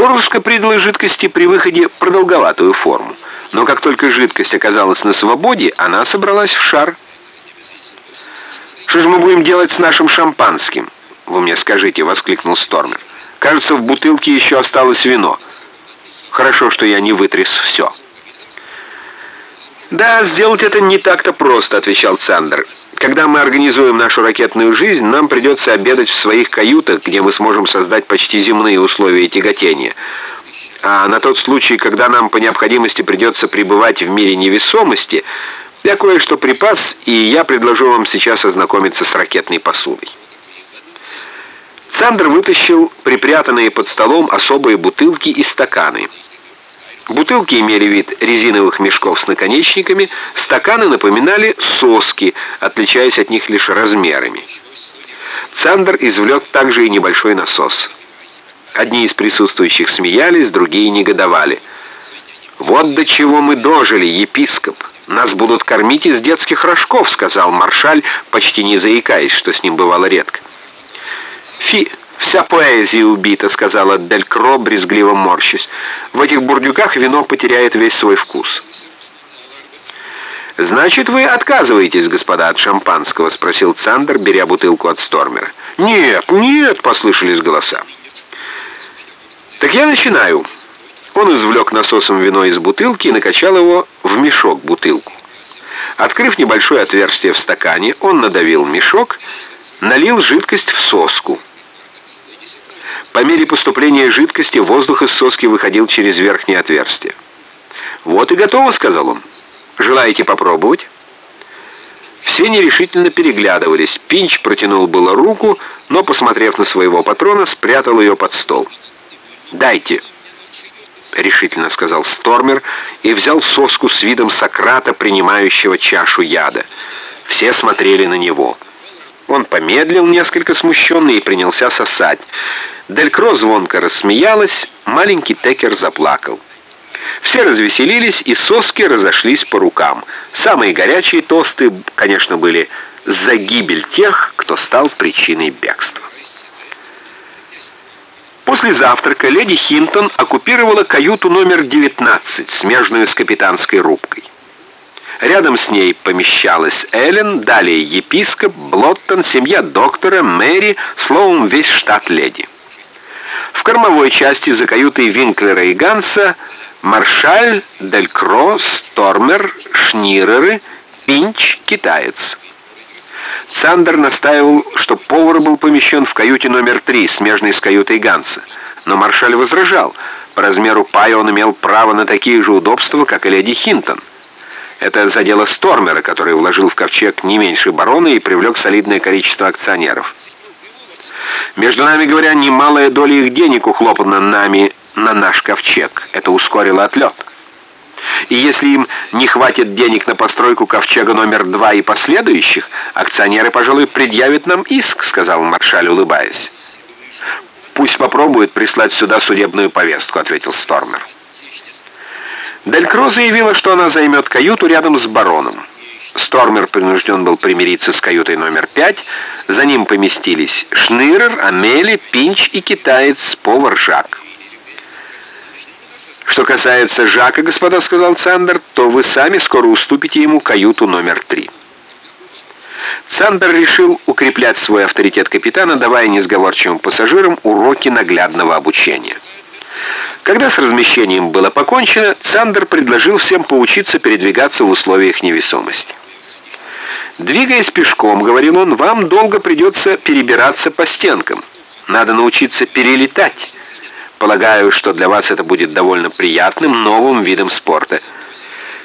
Горлышко придало жидкости при выходе продолговатую форму, но как только жидкость оказалась на свободе, она собралась в шар. «Что же мы будем делать с нашим шампанским?» «Вы мне скажите», — воскликнул Стормер. «Кажется, в бутылке еще осталось вино. Хорошо, что я не вытряс все». «Да, сделать это не так-то просто», — отвечал Цандер. «Когда мы организуем нашу ракетную жизнь, нам придется обедать в своих каютах, где мы сможем создать почти земные условия тяготения. А на тот случай, когда нам по необходимости придется пребывать в мире невесомости, я кое-что припас, и я предложу вам сейчас ознакомиться с ракетной посудой». Цандер вытащил припрятанные под столом особые бутылки и стаканы — Бутылки имели вид резиновых мешков с наконечниками, стаканы напоминали соски, отличаясь от них лишь размерами. Цандер извлек также и небольшой насос. Одни из присутствующих смеялись, другие негодовали. «Вот до чего мы дожили, епископ! Нас будут кормить из детских рожков», — сказал маршаль, почти не заикаясь, что с ним бывало редко. «Фи!» «Вся поэзия убита», — сказала Дель Кро, брезгливо морщись. «В этих бурдюках вино потеряет весь свой вкус». «Значит, вы отказываетесь, господа, от шампанского?» — спросил Цандер, беря бутылку от Стормера. «Нет, нет!» — послышались голоса. «Так я начинаю». Он извлек насосом вино из бутылки и накачал его в мешок бутылку. Открыв небольшое отверстие в стакане, он надавил мешок, налил жидкость в соску. По мере поступления жидкости воздух из соски выходил через верхнее отверстие. «Вот и готово», — сказал он. «Желаете попробовать?» Все нерешительно переглядывались. Пинч протянул было руку, но, посмотрев на своего патрона, спрятал ее под стол. «Дайте», — решительно сказал Стормер и взял соску с видом Сократа, принимающего чашу яда. Все смотрели на него. Он помедлил несколько смущенный и принялся сосать. Делькро звонко рассмеялась, маленький Текер заплакал. Все развеселились, и соски разошлись по рукам. Самые горячие тосты, конечно, были за гибель тех, кто стал причиной бегства. После завтрака леди Хинтон оккупировала каюту номер 19, смежную с капитанской рубкой. Рядом с ней помещалась Эллен, далее епископ, Блоттон, семья доктора, Мэри, словом, весь штат леди. В кормовой части за каютой Винклера и Ганса Маршаль, Делькро, Стормер, Шниреры, Пинч, китаец. Цандер настаивал, что повар был помещен в каюте номер три, смежной с каютой Ганса. Но Маршаль возражал. По размеру пая он имел право на такие же удобства, как и леди Хинтон. Это задело Стормера, который вложил в ковчег не меньше барона и привлек солидное количество акционеров. Между нами говоря, немалая доля их денег ухлопана нами на наш ковчег. Это ускорило отлет. И если им не хватит денег на постройку ковчега номер два и последующих, акционеры, пожалуй, предъявят нам иск, сказал маршаль, улыбаясь. «Пусть попробует прислать сюда судебную повестку», — ответил Стормер. Дель Кро заявила, что она займет каюту рядом с бароном. Стормер принужден был примириться с каютой номер пять. За ним поместились Шнырер, Амели, Пинч и китаец, повар Жак. «Что касается Жака, господа, — сказал Цандер, — то вы сами скоро уступите ему каюту номер три». Цандер решил укреплять свой авторитет капитана, давая несговорчивым пассажирам уроки наглядного обучения. Когда с размещением было покончено, Цандер предложил всем поучиться передвигаться в условиях невесомости. «Двигаясь пешком, — говорил он, — вам долго придется перебираться по стенкам. Надо научиться перелетать. Полагаю, что для вас это будет довольно приятным новым видом спорта.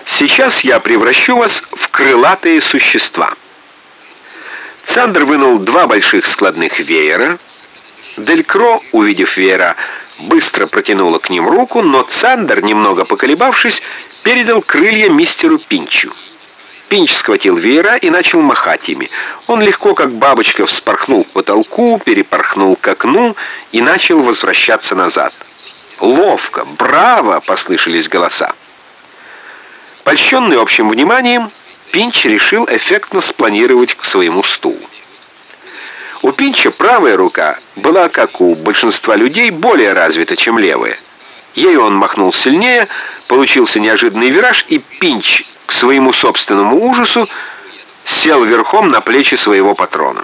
Сейчас я превращу вас в крылатые существа». Цандер вынул два больших складных веера. Делькро, увидев веера, быстро протянула к ним руку, но Цандер, немного поколебавшись, передал крылья мистеру Пинчу. Пинч схватил веера и начал махать ими. Он легко, как бабочка, вспорхнул к потолку, перепорхнул к окну и начал возвращаться назад. «Ловко! Браво!» — послышались голоса. Польщенный общим вниманием, Пинч решил эффектно спланировать к своему стулу. У Пинча правая рука была, как у большинства людей, более развита, чем левая. Ею он махнул сильнее, получился неожиданный вираж, и Пинч к своему собственному ужасу, сел верхом на плечи своего патрона.